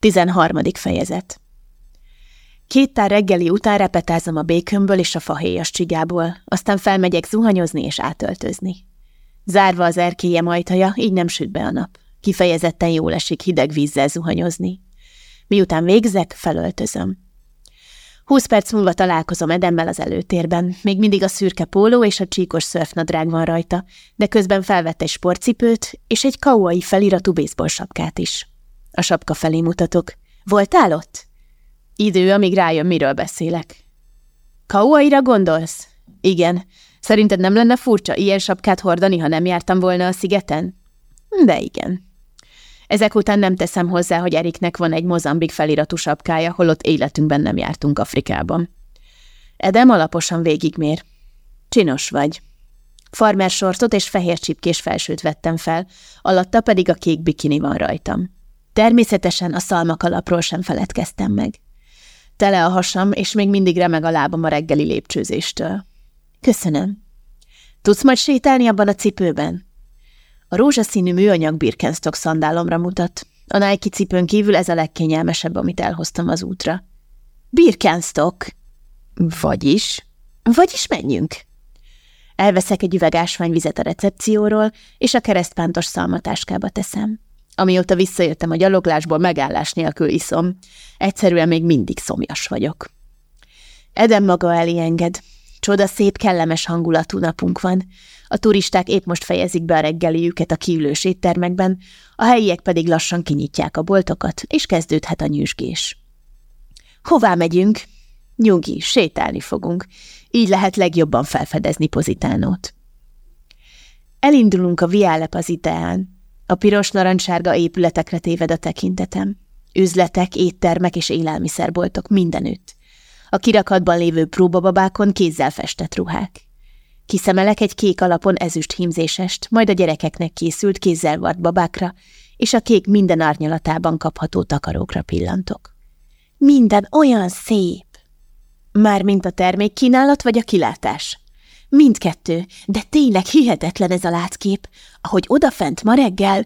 13. fejezet Két tár reggeli után repetázom a békömből és a fahéjas csigából, aztán felmegyek zuhanyozni és átöltözni. Zárva az erkélye majtaja, így nem süt be a nap. Kifejezetten jól esik hideg vízzel zuhanyozni. Miután végzek, felöltözöm. Húsz perc múlva találkozom Edemmel az előtérben. Még mindig a szürke póló és a csíkos szörfnadrág van rajta, de közben felvette egy sportcipőt és egy kauai feliratú baseball sapkát is. A sapka felé mutatok. Voltál ott? Idő, amíg rájön, miről beszélek. Kauaira gondolsz? Igen. Szerinted nem lenne furcsa ilyen sapkát hordani, ha nem jártam volna a szigeten? De igen. Ezek után nem teszem hozzá, hogy Eriknek van egy mozambik feliratú sapkája, holott életünkben nem jártunk Afrikában. Edem alaposan végigmér. Csinos vagy. Farmer sortot és fehér csipkés felsőt vettem fel, alatta pedig a kék bikini van rajtam. Természetesen a szalmakalapról sem feledkeztem meg. Tele a hasam, és még mindig remeg a lábam a reggeli lépcsőzéstől. Köszönöm. Tudsz majd sétálni abban a cipőben? A rózsaszínű műanyag Birkenstock szandálomra mutat. A Nike cipőn kívül ez a legkényelmesebb, amit elhoztam az útra. Birkenstock? Vagyis? Vagyis menjünk. Elveszek egy üveg ásványvizet a recepcióról, és a keresztpántos szalmatáskába teszem. Amióta visszajöttem a gyaloglásból, megállás nélkül iszom. Egyszerűen még mindig szomjas vagyok. Edem maga elé enged. Csoda szép, kellemes hangulatú napunk van. A turisták épp most fejezik be a reggeliüket a kiülős éttermekben, a helyiek pedig lassan kinyitják a boltokat, és kezdődhet a nyüzsgés. Hová megyünk? Nyugi, sétálni fogunk. Így lehet legjobban felfedezni Pozitánót. Elindulunk a Viálep az ideán. A piros-narancssárga épületekre téved a tekintetem. Üzletek, éttermek és élelmiszerboltok mindenütt. A kirakatban lévő próbababákon kézzel festett ruhák. Kiszemelek egy kék alapon ezüst hímzésest, majd a gyerekeknek készült kézzel vart babákra, és a kék minden árnyalatában kapható takarókra pillantok. Minden olyan szép! Mármint a termék kínálat vagy a kilátás? Mindkettő, de tényleg hihetetlen ez a látkép, ahogy odafent ma reggel,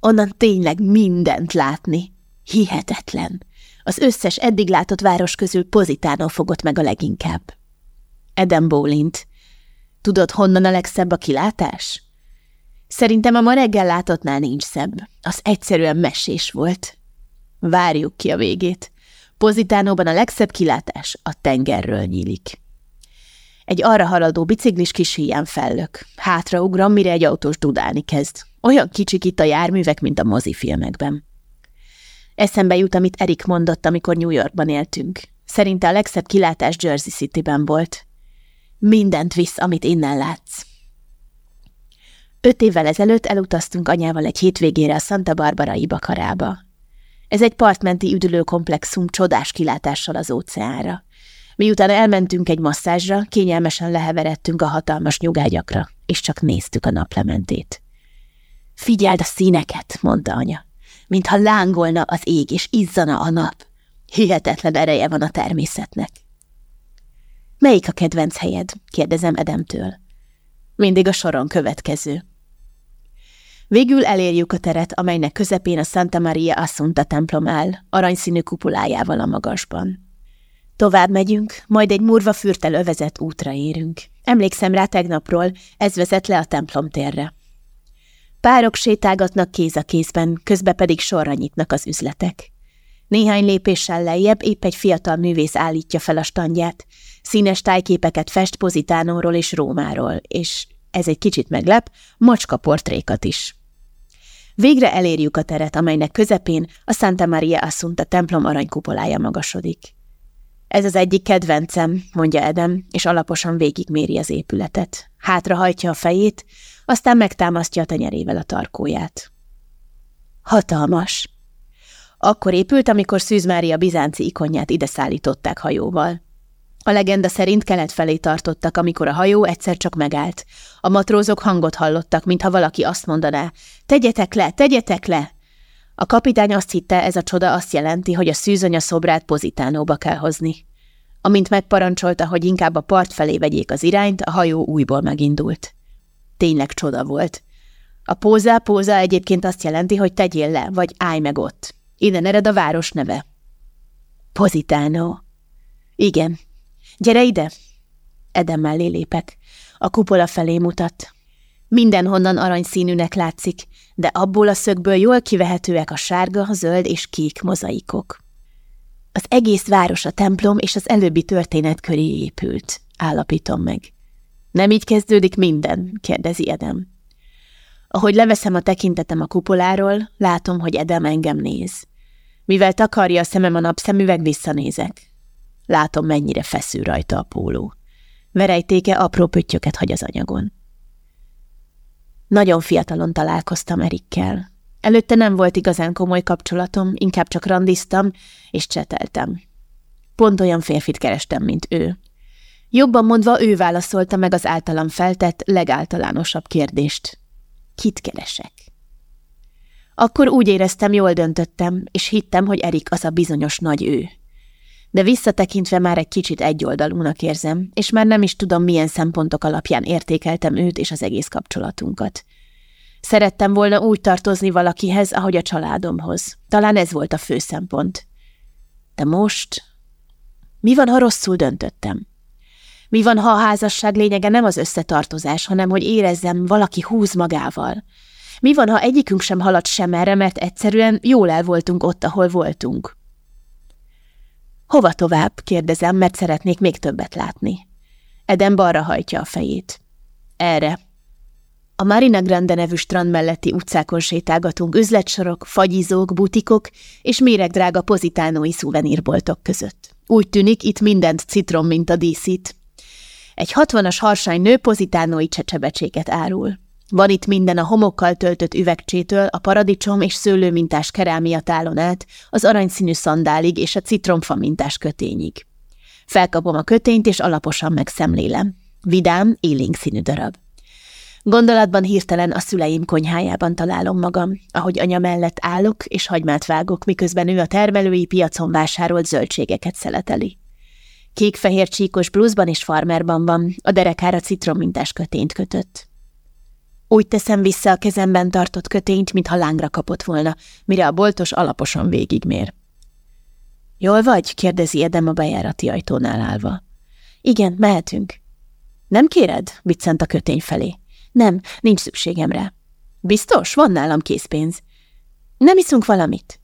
onnan tényleg mindent látni. Hihetetlen. Az összes eddig látott város közül Pozitánó fogott meg a leginkább. Eden Bólint. Tudod, honnan a legszebb a kilátás? Szerintem a ma reggel látottnál nincs szebb. Az egyszerűen mesés volt. Várjuk ki a végét. Pozitánóban a legszebb kilátás a tengerről nyílik. Egy arra haladó biciklis kis híján fellök. Hátraugram, mire egy autós dudálni kezd. Olyan kicsik itt a járművek, mint a mozifilmekben. Eszembe jut, amit Erik mondott, amikor New Yorkban éltünk. Szerinte a legszebb kilátás Jersey City-ben volt. Mindent visz, amit innen látsz. Öt évvel ezelőtt elutaztunk anyával egy hétvégére a Santa Barbarai Bakarába. Ez egy partmenti üdülőkomplexum csodás kilátással az óceánra. Miután elmentünk egy masszázsra, kényelmesen leheveredtünk a hatalmas nyugágyakra, és csak néztük a naplementét. Figyeld a színeket, mondta anya, mintha lángolna az ég, és izzana a nap. Hihetetlen ereje van a természetnek. Melyik a kedvenc helyed? kérdezem Edemtől. Mindig a soron következő. Végül elérjük a teret, amelynek közepén a Santa Maria Assunta templom áll, aranyszínű kupulájával a magasban. Tovább megyünk, majd egy murva fürtel övezett útra érünk. Emlékszem rá tegnapról, ez vezet le a templom térre. Párok sétálgatnak kéz a kézben, közbe pedig sorra nyitnak az üzletek. Néhány lépéssel lejjebb épp egy fiatal művész állítja fel a standját, színes tájképeket fest Pozitánóról és Rómáról, és, ez egy kicsit meglep, macska portrékat is. Végre elérjük a teret, amelynek közepén a Santa Maria Assunta templom aranykupolája magasodik. Ez az egyik kedvencem, mondja Edem, és alaposan végigméri az épületet. Hátrahajtja a fejét, aztán megtámasztja a tenyerével a tarkóját. Hatalmas. Akkor épült, amikor Szűz Mária bizánci ikonját ide szállították hajóval. A legenda szerint kelet felé tartottak, amikor a hajó egyszer csak megállt. A matrózok hangot hallottak, mintha valaki azt mondaná, tegyetek le, tegyetek le! A kapitány azt hitte, ez a csoda azt jelenti, hogy a szűzanya szobrát pozitánóba kell hozni. Amint megparancsolta, hogy inkább a part felé vegyék az irányt, a hajó újból megindult. Tényleg csoda volt. A pózá pózá egyébként azt jelenti, hogy tegyél le, vagy állj meg ott. Innen ered a város neve. Positano. Igen. Gyere ide! Edem mellé lépek. A kupola felé mutat. Mindenhonnan aranyszínűnek látszik, de abból a szögből jól kivehetőek a sárga, zöld és kék mozaikok. Az egész város a templom és az előbbi történet köré épült, állapítom meg. Nem így kezdődik minden? kérdezi Edem. Ahogy leveszem a tekintetem a kupoláról, látom, hogy Edem engem néz. Mivel takarja a szemem a napszemüveg, visszanézek. Látom, mennyire feszül rajta a póló. Verejtéke apró pöttyöket hagy az anyagon. Nagyon fiatalon találkoztam Erikkel. Előtte nem volt igazán komoly kapcsolatom, inkább csak randiztam és cseteltem. Pont olyan férfit kerestem, mint ő. Jobban mondva ő válaszolta meg az általam feltett legáltalánosabb kérdést. Kit keresek? Akkor úgy éreztem, jól döntöttem, és hittem, hogy Erik az a bizonyos nagy ő. De visszatekintve már egy kicsit egyoldalúnak érzem, és már nem is tudom, milyen szempontok alapján értékeltem őt és az egész kapcsolatunkat. Szerettem volna úgy tartozni valakihez, ahogy a családomhoz. Talán ez volt a fő szempont. De most... Mi van, ha rosszul döntöttem? Mi van, ha a házasság lényege nem az összetartozás, hanem hogy érezzem, valaki húz magával? Mi van, ha egyikünk sem halad sem erre, mert egyszerűen jól el voltunk ott, ahol voltunk? Hova tovább? kérdezem, mert szeretnék még többet látni. Eden balra hajtja a fejét. Erre. A Marina Grande nevű strand melletti utcákon sétálgatunk üzletsorok, fagyizók, butikok és méregdrága pozitánói szuvenírboltok között. Úgy tűnik, itt mindent citrom, mint a díszít. Egy hatvanas harsány nő pozitánói csecsebecséket árul. Van itt minden a homokkal töltött üvegcsétől, a paradicsom és szőlőmintás kerámia tálon át, az aranyszínű szandálig és a citromfa mintás kötényig. Felkapom a kötényt, és alaposan megszemlélem. Vidám, élénk színű darab. Gondolatban hirtelen a szüleim konyhájában találom magam, ahogy anya mellett állok és hagymát vágok, miközben ő a termelői piacon vásárolt zöldségeket szeleteli. Kék-fehér csíkos blúzban és farmerban van, a derekára citrommintás kötényt kötött. Úgy teszem vissza a kezemben tartott kötényt, mintha lángra kapott volna, mire a boltos alaposan végigmér. Jól vagy? kérdezi Edem a bejárati ajtónál állva. Igen, mehetünk. Nem kéred? viccent a kötény felé. Nem, nincs szükségem rá. Biztos? Van nálam készpénz. Nem iszunk valamit?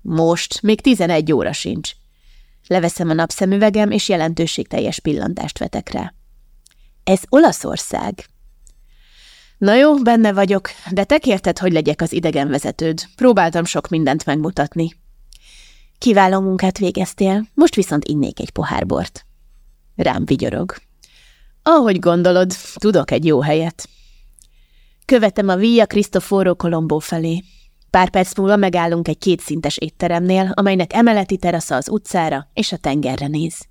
Most, még tizenegy óra sincs. Leveszem a napszemüvegem, és jelentőségteljes pillantást vetek rá. Ez Olaszország, Na jó, benne vagyok, de te kérted, hogy legyek az idegenvezetőd. Próbáltam sok mindent megmutatni. Kiváló munkát végeztél, most viszont innék egy pohár bort. Rám vigyorog. Ahogy gondolod, tudok egy jó helyet. Követem a Via Cristoforo Colombo felé. Pár perc múlva megállunk egy kétszintes étteremnél, amelynek emeleti terasza az utcára és a tengerre néz.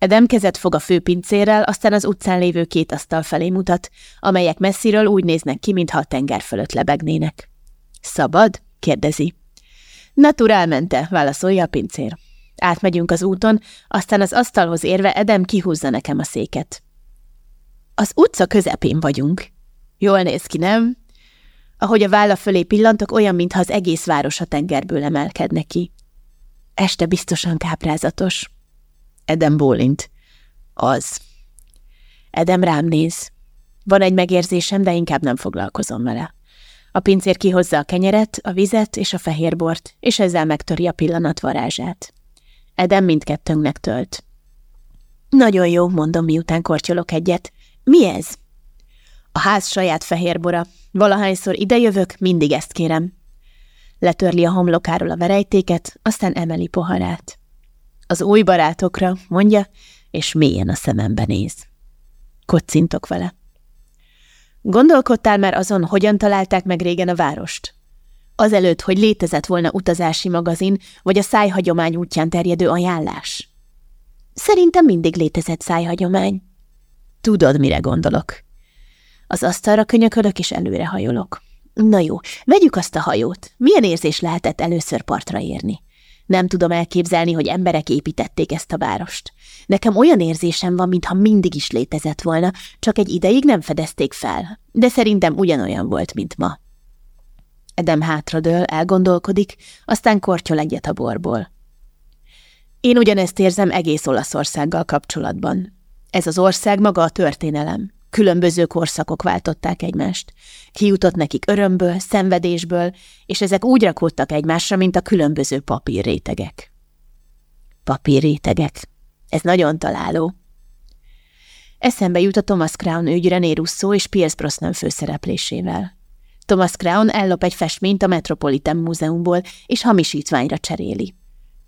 Edem kezet fog a főpincérrel, aztán az utcán lévő két asztal felé mutat, amelyek messziről úgy néznek ki, mintha a tenger fölött lebegnének. Szabad? kérdezi. Naturálmente, válaszolja a pincér. Átmegyünk az úton, aztán az asztalhoz érve Edem kihúzza nekem a széket. Az utca közepén vagyunk. Jól néz ki, nem? Ahogy a válla fölé pillantok, olyan, mintha az egész város a tengerből emelkedne ki. Este biztosan káprázatos. Edem bólint. Az. Edem rám néz. Van egy megérzésem, de inkább nem foglalkozom vele. A pincér kihozza a kenyeret, a vizet és a fehérbort, és ezzel megtöri a pillanat varázsát. Edem mindkettőnknek tölt. Nagyon jó, mondom, miután kortyolok egyet. Mi ez? A ház saját fehérbora. Valahányszor idejövök, mindig ezt kérem. Letörli a homlokáról a verejtéket, aztán emeli poharát. Az új barátokra, mondja, és mélyen a szemembe néz. Kocintok vele. Gondolkodtál már azon, hogyan találták meg régen a várost? Azelőtt, hogy létezett volna utazási magazin, vagy a szájhagyomány útján terjedő ajánlás? Szerintem mindig létezett szájhagyomány. Tudod, mire gondolok. Az asztalra könyökölök, és előre hajolok. Na jó, vegyük azt a hajót. Milyen érzés lehetett először partra érni? Nem tudom elképzelni, hogy emberek építették ezt a várost. Nekem olyan érzésem van, mintha mindig is létezett volna, csak egy ideig nem fedezték fel, de szerintem ugyanolyan volt, mint ma. Edem hátradől, elgondolkodik, aztán kortyol egyet a borból. Én ugyanezt érzem egész Olaszországgal kapcsolatban. Ez az ország maga a történelem. Különböző korszakok váltották egymást. Kijutott nekik örömből, szenvedésből, és ezek úgy rakódtak egymásra, mint a különböző papírrétegek. Papírrétegek. Ez nagyon találó. Eszembe jut a Thomas Crown ügy René Russo és Pierce Brosnan főszereplésével. Thomas Crown ellop egy festményt a Metropolitan Múzeumból, és hamisítványra cseréli.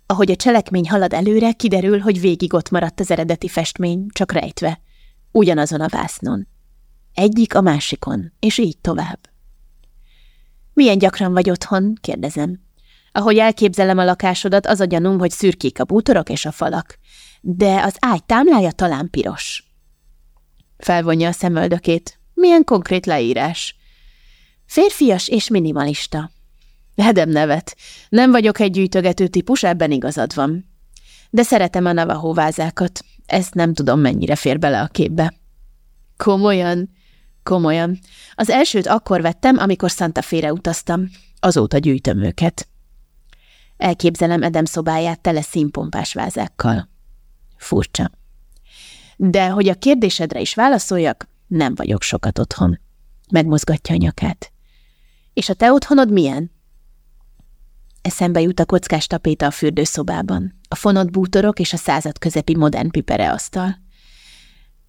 Ahogy a cselekmény halad előre, kiderül, hogy végig ott maradt az eredeti festmény, csak rejtve. Ugyanazon a vásznon. Egyik a másikon, és így tovább. Milyen gyakran vagy otthon? kérdezem. Ahogy elképzelem a lakásodat, az a gyanúm, hogy szürkék a bútorok és a falak. De az ágy támlája talán piros. Felvonja a szemöldökét. Milyen konkrét leírás? Férfias és minimalista. Hedem nevet. Nem vagyok egy gyűjtögető típus, ebben igazad van. De szeretem a navaho vázákat. Ezt nem tudom, mennyire fér bele a képbe. Komolyan? Komolyan. Az elsőt akkor vettem, amikor Santa Fére utaztam. Azóta gyűjtöm őket. Elképzelem Edem szobáját tele színpompás vázákkal. Furcsa. De hogy a kérdésedre is válaszoljak, nem vagyok sokat otthon. Megmozgatja a nyakát. És a te otthonod milyen? Eszembe jut a kockás tapéta a fürdőszobában, a fonott bútorok és a század közepi modern pipereasztal.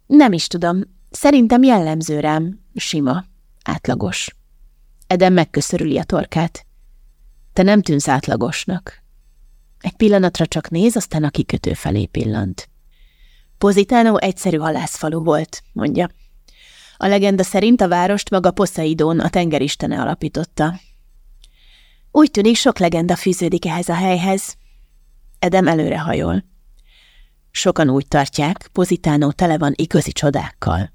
Nem is tudom, szerintem jellemző rám, sima, átlagos. Eden megköszörüli a torkát. Te nem tűnsz átlagosnak. Egy pillanatra csak néz, aztán a kikötő felé pillant. Pozitánó egyszerű halászfalu volt, mondja. A legenda szerint a várost maga Poseidon, a tengeristene alapította. Úgy tűnik, sok legenda fűződik ehhez a helyhez. Edem előre hajol. Sokan úgy tartják, Pozitánó tele van igazi csodákkal.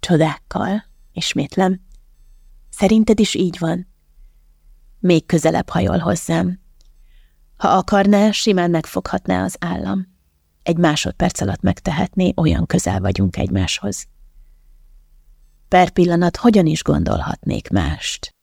Csodákkal, ismétlem. Szerinted is így van? Még közelebb hajol hozzám. Ha akarná, simán megfoghatná az állam. Egy másodperc alatt megtehetné, olyan közel vagyunk egymáshoz. Per pillanat hogyan is gondolhatnék mást?